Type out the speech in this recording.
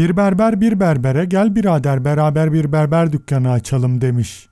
Bir berber bir berbere gel birader beraber bir berber dükkanı açalım demiş.